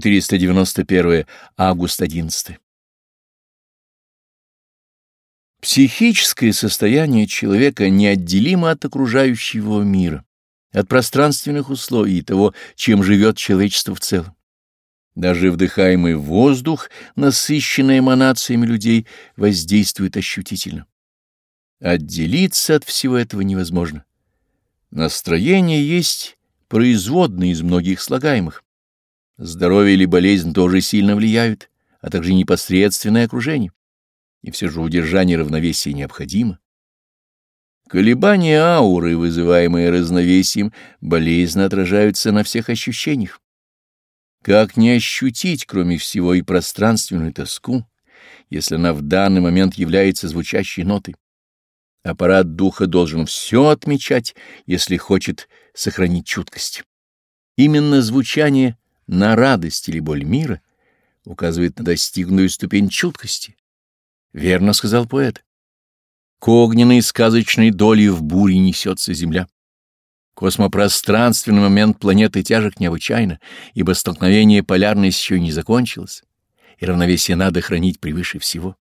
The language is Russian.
491 август 11. Психическое состояние человека неотделимо от окружающего мира, от пространственных условий и того, чем живет человечество в целом. Даже вдыхаемый воздух, насыщенный эманациями людей, воздействует ощутительно. Отделиться от всего этого невозможно. Настроение есть производное из многих слагаемых. Здоровье или болезнь тоже сильно влияют, а также непосредственное окружение. И все же удержание равновесия необходимо. Колебания ауры, вызываемые разновесием, болезненно отражаются на всех ощущениях. Как не ощутить, кроме всего, и пространственную тоску, если она в данный момент является звучащей нотой? Аппарат духа должен все отмечать, если хочет сохранить чуткость. Именно звучание на радость или боль мира указывает на достигнутую ступень чуткости. Верно сказал поэт. К огненной сказочной доли в буре несется земля. Космопространственный момент планеты тяжек необычайно, ибо столкновение полярности еще не закончилось, и равновесие надо хранить превыше всего.